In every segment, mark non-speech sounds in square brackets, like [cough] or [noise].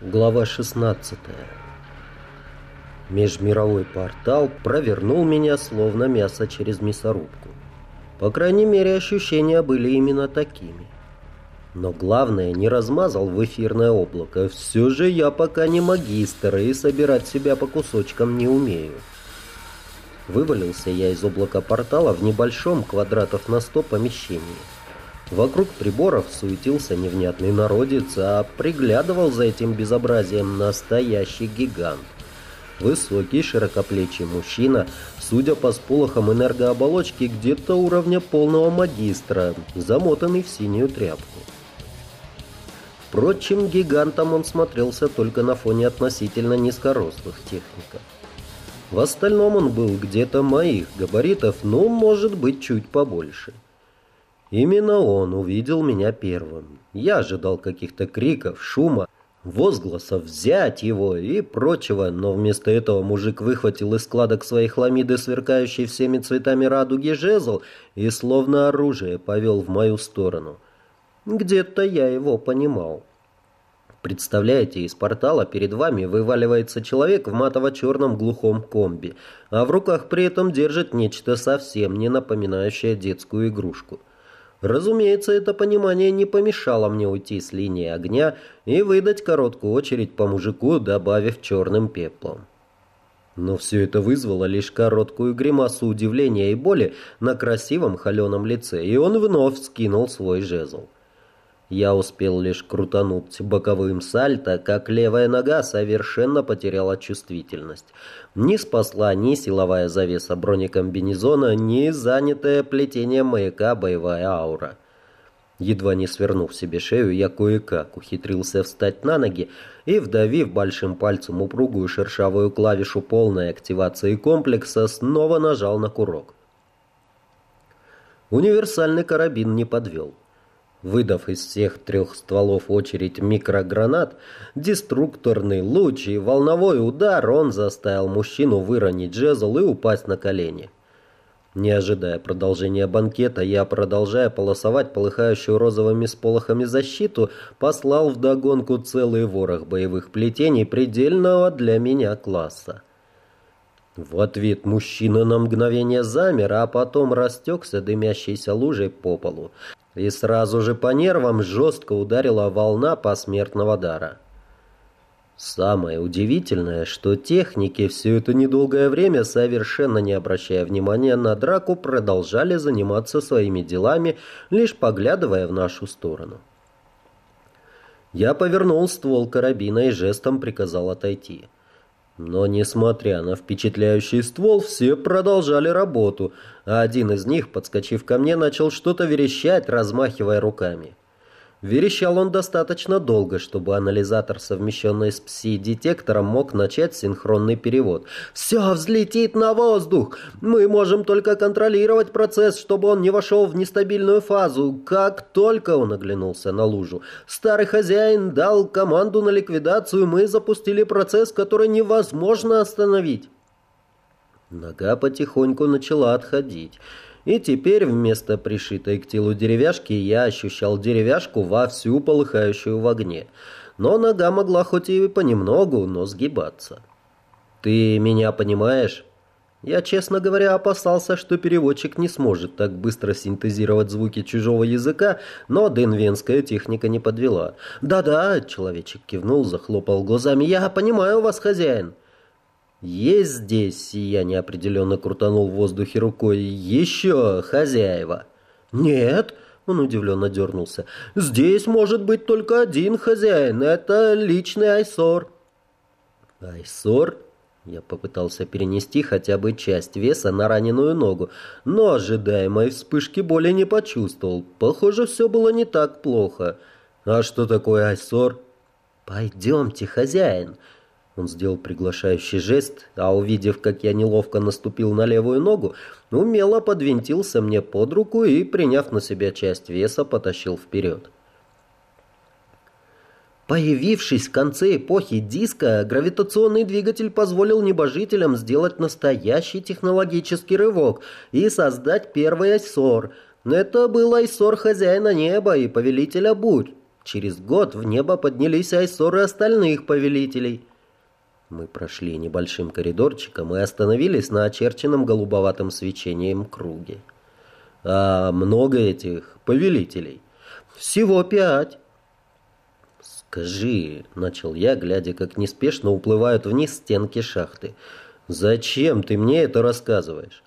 Глава 16 Межмировой портал провернул меня словно мясо через мясорубку. По крайней мере, ощущения были именно такими. Но главное, не размазал в эфирное облако. Все же я пока не магистр и собирать себя по кусочкам не умею. Вывалился я из облака портала в небольшом квадратов на 100 помещении. Вокруг приборов суетился невнятный народец, а приглядывал за этим безобразием настоящий гигант. Высокий, широкоплечий мужчина, судя по сполохам энергооболочки, где-то уровня полного магистра, замотанный в синюю тряпку. Впрочем, гигантом он смотрелся только на фоне относительно низкорослых техников. В остальном он был где-то моих габаритов, но, может быть, чуть побольше. — Именно он увидел меня первым. Я ожидал каких-то криков, шума, возгласов «взять его» и прочего, но вместо этого мужик выхватил из складок своей хламиды сверкающий всеми цветами радуги жезл и словно оружие повел в мою сторону. Где-то я его понимал. Представляете, из портала перед вами вываливается человек в матово-черном глухом комби, а в руках при этом держит нечто совсем не напоминающее детскую игрушку. Разумеется, это понимание не помешало мне уйти с линии огня и выдать короткую очередь по мужику, добавив черным пеплом. Но все это вызвало лишь короткую гримасу удивления и боли на красивом холеном лице, и он вновь скинул свой жезл. Я успел лишь крутануть боковым сальто, как левая нога совершенно потеряла чувствительность. Не спасла ни силовая завеса бронекомбинезона, ни занятая плетением маяка боевая аура. Едва не свернув себе шею, я кое-как ухитрился встать на ноги и, вдавив большим пальцем упругую шершавую клавишу полной активации комплекса, снова нажал на курок. Универсальный карабин не подвел. Выдав из всех трех стволов очередь микрогранат, деструкторный луч и волновой удар, он заставил мужчину выронить жезл и упасть на колени. Не ожидая продолжения банкета, я, продолжая полосовать полыхающую розовыми сполохами защиту, послал вдогонку целый ворох боевых плетений предельного для меня класса. В ответ мужчина на мгновение замер, а потом растекся дымящейся лужей по полу и сразу же по нервам жестко ударила волна посмертного дара. Самое удивительное, что техники все это недолгое время, совершенно не обращая внимания на драку, продолжали заниматься своими делами, лишь поглядывая в нашу сторону. Я повернул ствол карабина и жестом приказал отойти. Но, несмотря на впечатляющий ствол, все продолжали работу, а один из них, подскочив ко мне, начал что-то верещать, размахивая руками. Верещал он достаточно долго, чтобы анализатор, совмещенный с пси-детектором, мог начать синхронный перевод. «Все взлетит на воздух! Мы можем только контролировать процесс, чтобы он не вошел в нестабильную фазу. Как только он оглянулся на лужу, старый хозяин дал команду на ликвидацию, мы запустили процесс, который невозможно остановить». Нога потихоньку начала отходить. И теперь вместо пришитой к телу деревяшки я ощущал деревяшку вовсю полыхающую в огне. Но нога могла хоть и понемногу, но сгибаться. «Ты меня понимаешь?» Я, честно говоря, опасался, что переводчик не сможет так быстро синтезировать звуки чужого языка, но денвенская техника не подвела. «Да-да», — человечек кивнул, захлопал глазами, — «я понимаю вас, хозяин». «Есть здесь», — я неопределенно крутанул в воздухе рукой, — «еще хозяева». «Нет», — он удивленно дернулся, — «здесь может быть только один хозяин, это личный Айсор». «Айсор?» Я попытался перенести хотя бы часть веса на раненую ногу, но ожидаемой вспышки боли не почувствовал. Похоже, все было не так плохо. «А что такое Айсор?» «Пойдемте, хозяин», он сделал приглашающий жест, а увидев, как я неловко наступил на левую ногу, умело подвинтился мне под руку и, приняв на себя часть веса, потащил вперед. Появившись в конце эпохи диска, гравитационный двигатель позволил небожителям сделать настоящий технологический рывок и создать первый айсор. Это был айсор хозяина неба и повелителя бурь. через год в небо поднялись айсоры остальных повелителей. Мы прошли небольшим коридорчиком и остановились на очерченном голубоватым свечением круге. А много этих повелителей? Всего пять. «Скажи», — начал я, глядя, как неспешно уплывают вниз стенки шахты, «зачем ты мне это рассказываешь?»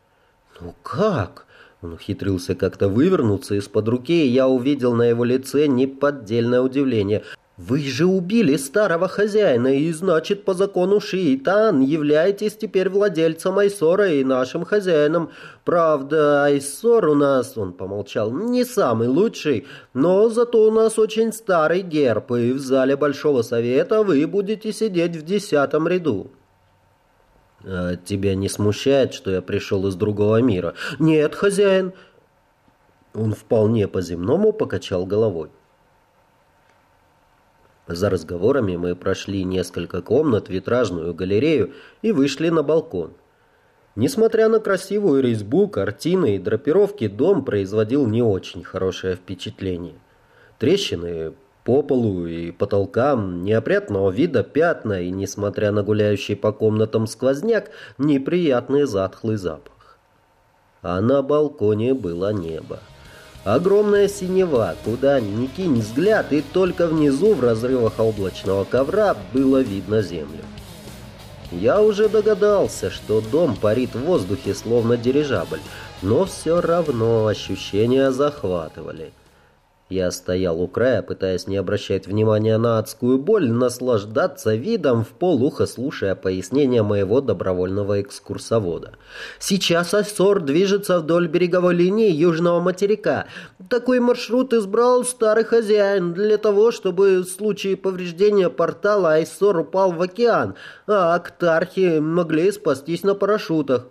«Ну как?» Он ухитрился как-то вывернуться из-под руки, и я увидел на его лице неподдельное удивление. «Вы же убили старого хозяина, и, значит, по закону Шиитан являетесь теперь владельцем Айсора и нашим хозяином. Правда, Айсор у нас, он помолчал, не самый лучший, но зато у нас очень старый герб, и в зале Большого Совета вы будете сидеть в десятом ряду». «А тебя не смущает, что я пришел из другого мира?» «Нет, хозяин». Он вполне по-земному покачал головой. За разговорами мы прошли несколько комнат, витражную галерею и вышли на балкон. Несмотря на красивую резьбу, картины и драпировки, дом производил не очень хорошее впечатление. Трещины по полу и потолкам, неопрятного вида пятна и, несмотря на гуляющий по комнатам сквозняк, неприятный затхлый запах. А на балконе было небо. Огромная синева, куда ни кинь взгляд, и только внизу, в разрывах облачного ковра, было видно землю. Я уже догадался, что дом парит в воздухе, словно дирижабль, но все равно ощущения захватывали. Я стоял у края, пытаясь не обращать внимания на адскую боль, наслаждаться видом в полухо, слушая пояснения моего добровольного экскурсовода. Сейчас Айсор движется вдоль береговой линии южного материка. Такой маршрут избрал старый хозяин для того, чтобы в случае повреждения портала Айсор упал в океан, а Актархи могли спастись на парашютах.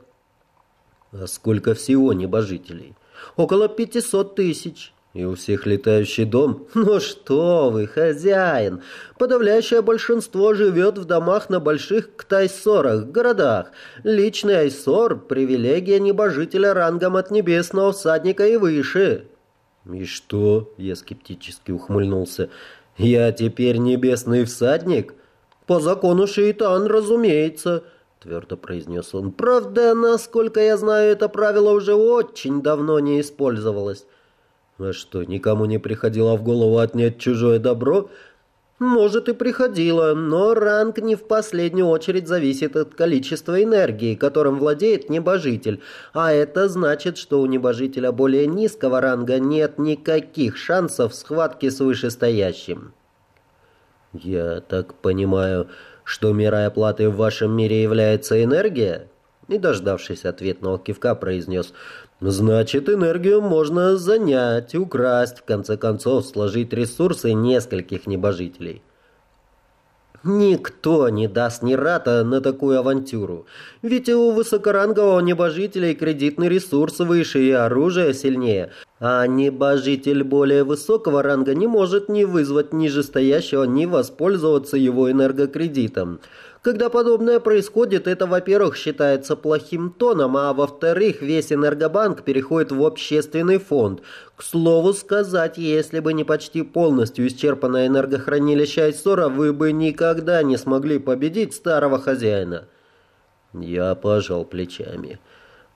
А сколько всего небожителей? Около пятисот тысяч. И у всех летающий дом? [laughs] Ну что вы, хозяин! Подавляющее большинство живет в домах на больших ктайсорах, городах. Личный айсор – привилегия небожителя рангом от небесного всадника и выше. И что? Я скептически ухмыльнулся. Я теперь небесный всадник? По закону Шейтан, разумеется твердо произнес он. Правда, насколько я знаю, это правило уже очень давно не использовалось. А что, никому не приходило в голову отнять чужое добро? Может и приходило, но ранг не в последнюю очередь зависит от количества энергии, которым владеет небожитель. А это значит, что у небожителя более низкого ранга нет никаких шансов в схватке с вышестоящим. Я так понимаю, что мерой оплаты в вашем мире является энергия? И, дождавшись ответного кивка, произнес Значит, энергию можно занять, украсть, в конце концов, сложить ресурсы нескольких небожителей. Никто не даст ни рата на такую авантюру. Ведь у высокорангового небожителя кредитный ресурс выше и оружие сильнее. А небожитель более высокого ранга не может ни вызвать нижестоящего, ни воспользоваться его энергокредитом. Когда подобное происходит, это, во-первых, считается плохим тоном, а во-вторых, весь энергобанк переходит в общественный фонд. К слову сказать, если бы не почти полностью исчерпанное энергохранилище Айсора, вы бы никогда не смогли победить старого хозяина. Я пожал плечами.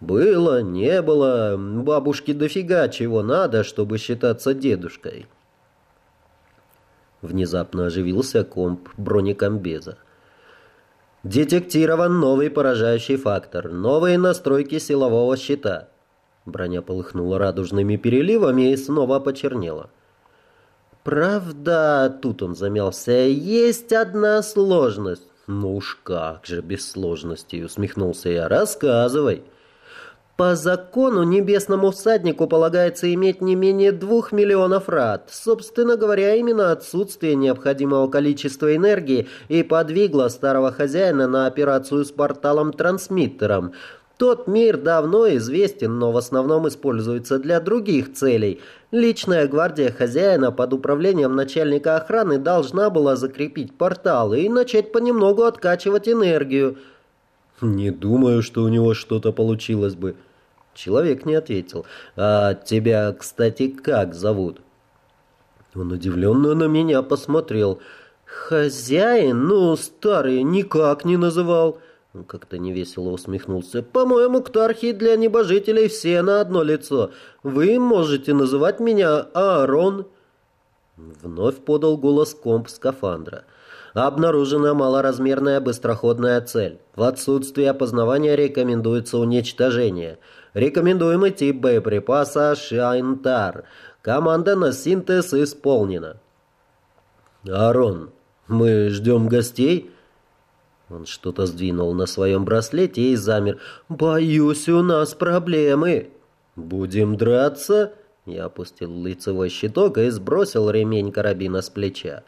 Было, не было, бабушке дофига чего надо, чтобы считаться дедушкой. Внезапно оживился комп бронекомбеза. Детектирован новый поражающий фактор. Новые настройки силового щита. Броня полыхнула радужными переливами и снова почернела. «Правда, тут он замялся, есть одна сложность». «Ну уж как же без сложности!» — усмехнулся я. «Рассказывай». По закону небесному всаднику полагается иметь не менее двух миллионов рад. Собственно говоря, именно отсутствие необходимого количества энергии и подвигло старого хозяина на операцию с порталом-трансмиттером. Тот мир давно известен, но в основном используется для других целей. Личная гвардия хозяина под управлением начальника охраны должна была закрепить портал и начать понемногу откачивать энергию. «Не думаю, что у него что-то получилось бы». Человек не ответил. «А тебя, кстати, как зовут?» Он удивленно на меня посмотрел. «Хозяин? Ну, старый, никак не называл». Как-то невесело усмехнулся. «По-моему, ктархи для небожителей все на одно лицо. Вы можете называть меня Аарон». Вновь подал голос комп скафандра. Обнаружена малоразмерная быстроходная цель. В отсутствие опознавания рекомендуется уничтожение. Рекомендуемый тип боеприпаса «Шайнтар». Команда на синтез исполнена. «Арон, мы ждем гостей?» Он что-то сдвинул на своем браслете и замер. «Боюсь, у нас проблемы». «Будем драться?» Я опустил лицевой щиток и сбросил ремень карабина с плеча.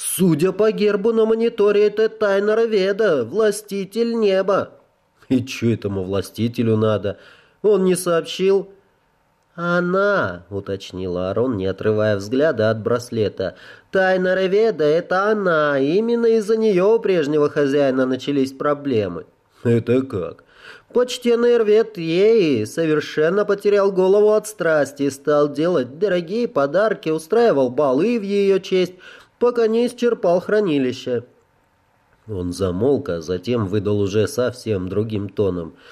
«Судя по гербу на мониторе, это Тайнер Веда, властитель неба». «И что этому властителю надо? Он не сообщил?» «Она», — уточнила Арон, не отрывая взгляда от браслета. «Тайна Реведа — это она. Именно из-за нее у прежнего хозяина начались проблемы». «Это как?» Почтенный рвет ей совершенно потерял голову от страсти и стал делать дорогие подарки, устраивал балы в ее честь, пока не исчерпал хранилище. Он замолк, а затем выдал уже совсем другим тоном —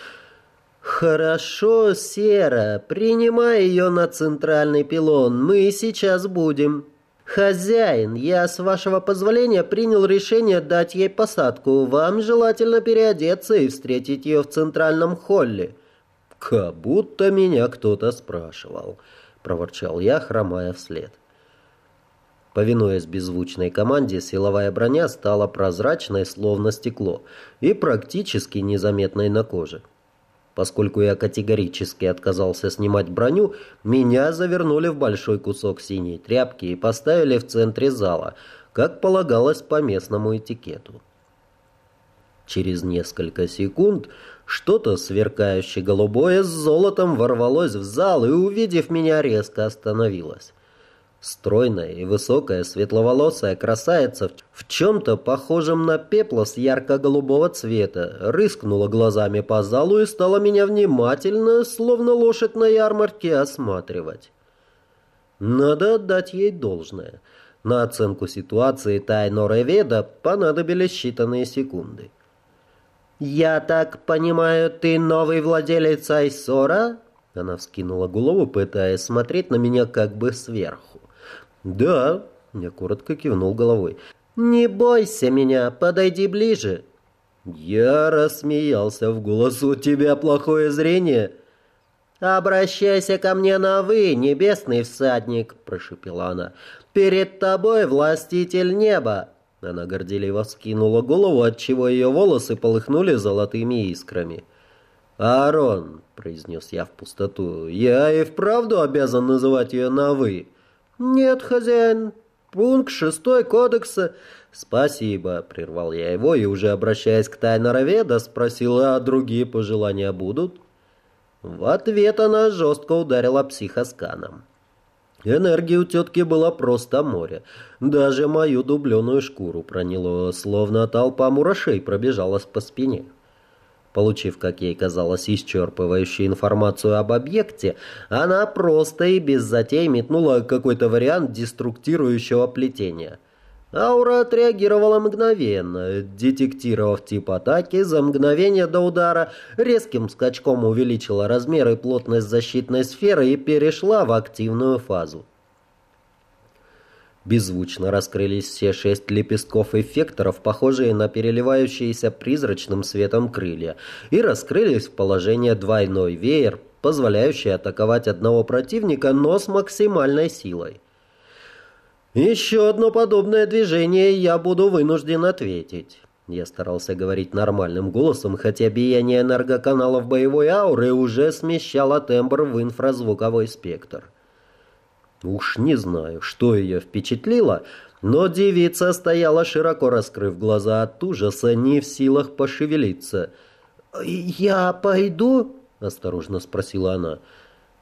«Хорошо, Сера, принимай ее на центральный пилон, мы сейчас будем». «Хозяин, я, с вашего позволения, принял решение дать ей посадку. Вам желательно переодеться и встретить ее в центральном холле». «Как будто меня кто-то спрашивал», — проворчал я, хромая вслед. Повинуясь беззвучной команде, силовая броня стала прозрачной, словно стекло, и практически незаметной на коже. Поскольку я категорически отказался снимать броню, меня завернули в большой кусок синей тряпки и поставили в центре зала, как полагалось по местному этикету. Через несколько секунд что-то сверкающее голубое с золотом ворвалось в зал и, увидев меня, резко остановилось. Стройная и высокая светловолосая красавица в чем-то похожем на пеплос ярко-голубого цвета рыскнула глазами по залу и стала меня внимательно, словно лошадь на ярмарке, осматривать. Надо отдать ей должное. На оценку ситуации Тайно Реведа понадобились считанные секунды. «Я так понимаю, ты новый владелец Айсора?» Она вскинула голову, пытаясь смотреть на меня как бы сверху. «Да», — я коротко кивнул головой. «Не бойся меня, подойди ближе». Я рассмеялся в голос. «У тебя плохое зрение?» «Обращайся ко мне на «вы», небесный всадник», — прошепела она. «Перед тобой властитель неба». Она горделиво вскинула голову, отчего ее волосы полыхнули золотыми искрами. «Аарон», — произнес я в пустоту, — «я и вправду обязан называть ее на «вы». «Нет, хозяин, пункт шестой кодекса...» «Спасибо», — прервал я его и, уже обращаясь к Тайнороведа, спросил, а другие пожелания будут? В ответ она жестко ударила психосканом. Энергии у тетки было просто море. Даже мою дубленую шкуру проняло, словно толпа мурашей пробежалась по спине. Получив, как ей казалось, исчерпывающую информацию об объекте, она просто и без затей метнула какой-то вариант деструктирующего плетения. Аура отреагировала мгновенно, детектировав тип атаки за мгновение до удара, резким скачком увеличила размер и плотность защитной сферы и перешла в активную фазу. Беззвучно раскрылись все шесть лепестков эффекторов, похожие на переливающиеся призрачным светом крылья, и раскрылись в положение двойной веер, позволяющий атаковать одного противника, но с максимальной силой. «Еще одно подобное движение я буду вынужден ответить». Я старался говорить нормальным голосом, хотя биение энергоканалов боевой ауры уже смещало тембр в инфразвуковой спектр. Уж не знаю, что ее впечатлило, но девица стояла, широко раскрыв глаза от ужаса, не в силах пошевелиться. «Я пойду?» — осторожно спросила она.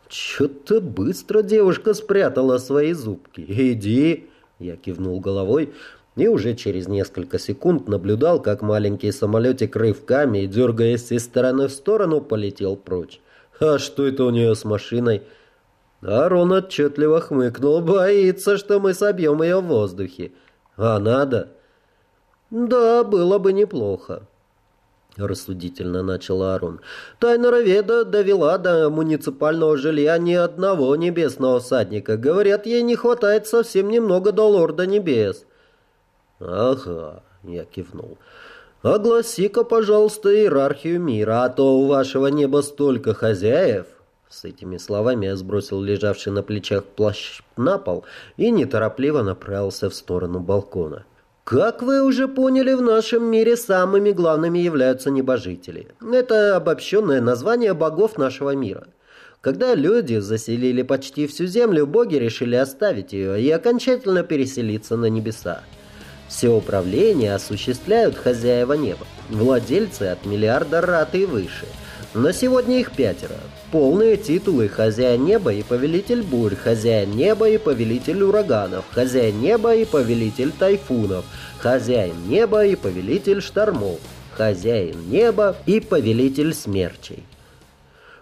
«Чё-то быстро девушка спрятала свои зубки. Иди!» — я кивнул головой и уже через несколько секунд наблюдал, как маленький самолетик рывками, дергаясь из стороны в сторону, полетел прочь. «А что это у нее с машиной?» Арон отчетливо хмыкнул. Боится, что мы собьем ее в воздухе. А надо? Да, было бы неплохо. Рассудительно начал Арон. Тайнероведа довела до муниципального жилья ни одного небесного садника. Говорят, ей не хватает совсем немного до лорда небес. Ага, я кивнул. Огласи-ка, пожалуйста, иерархию мира, а то у вашего неба столько хозяев. С этими словами я сбросил лежавший на плечах плащ на пол и неторопливо направился в сторону балкона. Как вы уже поняли, в нашем мире самыми главными являются небожители. Это обобщенное название богов нашего мира. Когда люди заселили почти всю землю, боги решили оставить ее и окончательно переселиться на небеса. Все управления осуществляют хозяева неба, владельцы от миллиарда рат и выше. На сегодня их пятеро. Полные титулы «Хозяин неба» и «Повелитель бурь», «Хозяин неба» и «Повелитель ураганов», «Хозяин неба» и «Повелитель тайфунов», «Хозяин неба» и «Повелитель штормов», «Хозяин неба» и «Повелитель смерчей».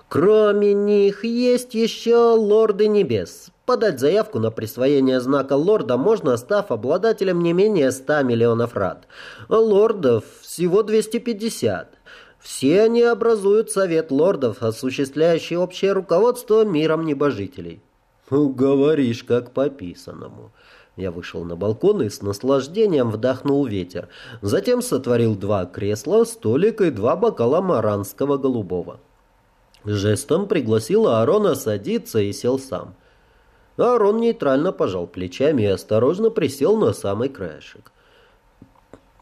Кроме них есть еще лорды небес. Подать заявку на присвоение знака лорда можно, став обладателем не менее 100 миллионов рад. Лордов всего 250. Все они образуют Совет Лордов, осуществляющий общее руководство миром небожителей. Ну, говоришь, как по писанному. Я вышел на балкон и с наслаждением вдохнул ветер. Затем сотворил два кресла, столик и два бокала маранского голубого. Жестом пригласил Аарона садиться и сел сам. Аарон нейтрально пожал плечами и осторожно присел на самый краешек.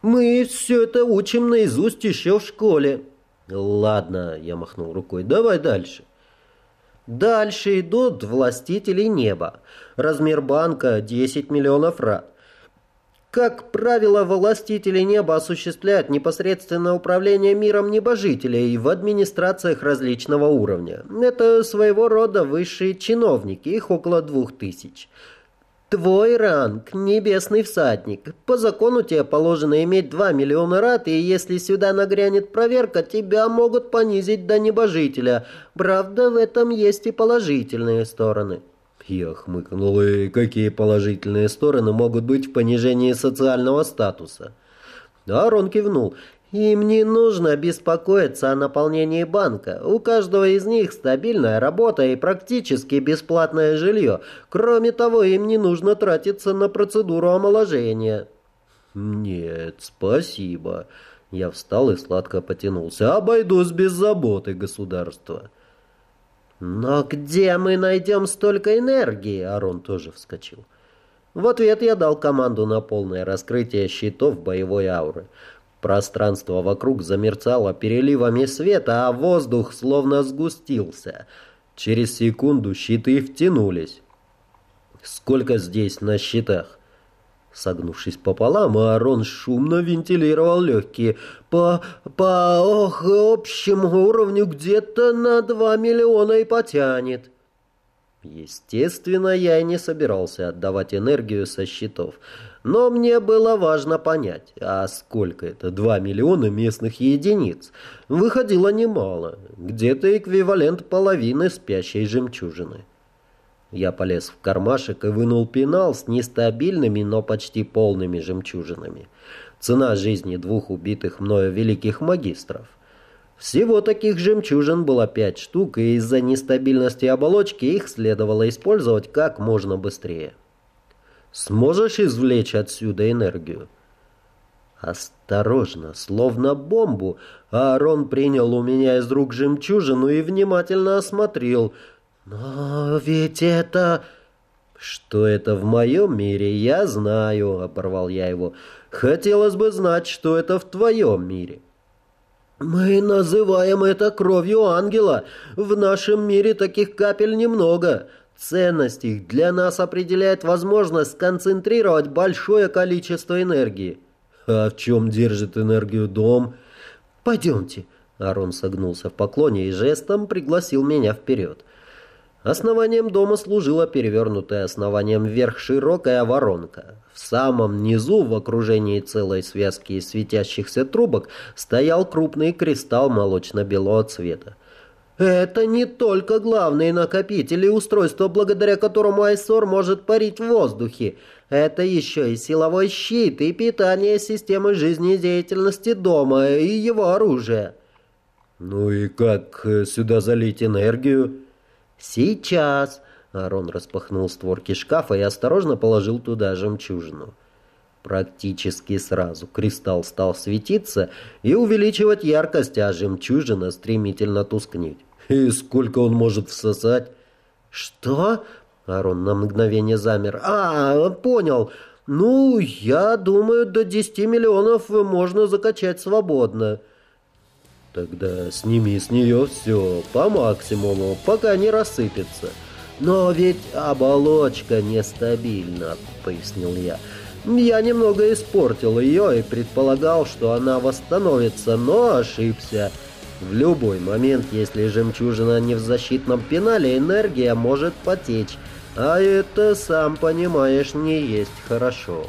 «Мы все это учим наизусть еще в школе», «Ладно», — я махнул рукой, — «давай дальше». Дальше идут властители неба. Размер банка 10 миллионов рад. Как правило, властители неба осуществляют непосредственное управление миром небожителей в администрациях различного уровня. Это своего рода высшие чиновники, их около двух тысяч. Твой ранг, небесный всадник. По закону тебе положено иметь 2 миллиона рат, и если сюда нагрянет проверка, тебя могут понизить до небожителя. Правда, в этом есть и положительные стороны. Я хмыкнул, и какие положительные стороны могут быть в понижении социального статуса? Арон кивнул. Им не нужно беспокоиться о наполнении банка. У каждого из них стабильная работа и практически бесплатное жилье. Кроме того, им не нужно тратиться на процедуру омоложения. Нет, спасибо. Я встал и сладко потянулся. Обойдусь без заботы государства. Но где мы найдем столько энергии? Арон тоже вскочил. В ответ я дал команду на полное раскрытие щитов боевой ауры. Пространство вокруг замерцало переливами света, а воздух словно сгустился. Через секунду щиты втянулись. «Сколько здесь на щитах?» Согнувшись пополам, Аарон шумно вентилировал легкие. «По... по... ох, общему уровню где-то на два миллиона и потянет». Естественно, я и не собирался отдавать энергию со счетов. Но мне было важно понять, а сколько это? 2 миллиона местных единиц. Выходило немало. Где-то эквивалент половины спящей жемчужины. Я полез в кармашек и вынул пенал с нестабильными, но почти полными жемчужинами. Цена жизни двух убитых мною великих магистров. Всего таких жемчужин было пять штук, и из-за нестабильности оболочки их следовало использовать как можно быстрее. Сможешь извлечь отсюда энергию?» Осторожно, словно бомбу, Аарон принял у меня из рук жемчужину и внимательно осмотрел. «Но ведь это...» «Что это в моем мире, я знаю», — оборвал я его. «Хотелось бы знать, что это в твоем мире». «Мы называем это кровью ангела. В нашем мире таких капель немного. Ценность их для нас определяет возможность сконцентрировать большое количество энергии. А в чем держит энергию дом? Пойдемте. Арон согнулся в поклоне и жестом пригласил меня вперед. Основанием дома служила перевернутая основанием вверх широкая воронка. В самом низу, в окружении целой связки из светящихся трубок, стоял крупный кристалл молочно-белого цвета. Это не только главный накопитель и устройство, благодаря которому Айсор может парить в воздухе. Это еще и силовой щит, и питание системы жизнедеятельности дома, и его оружие. Ну и как э, сюда залить энергию? Сейчас. Арон распахнул створки шкафа и осторожно положил туда жемчужину. Практически сразу кристалл стал светиться и увеличивать яркость, а жемчужина стремительно тускнеть. И сколько он может всосать? Что? Арон на мгновение замер. А, понял. Ну, я думаю, до 10 миллионов можно закачать свободно. Тогда сними с нее все по максимуму, пока не рассыпется. Но ведь оболочка нестабильна, пояснил я. Я немного испортил ее и предполагал, что она восстановится, но ошибся. В любой момент, если жемчужина не в защитном пенале, энергия может потечь. А это, сам понимаешь, не есть хорошо.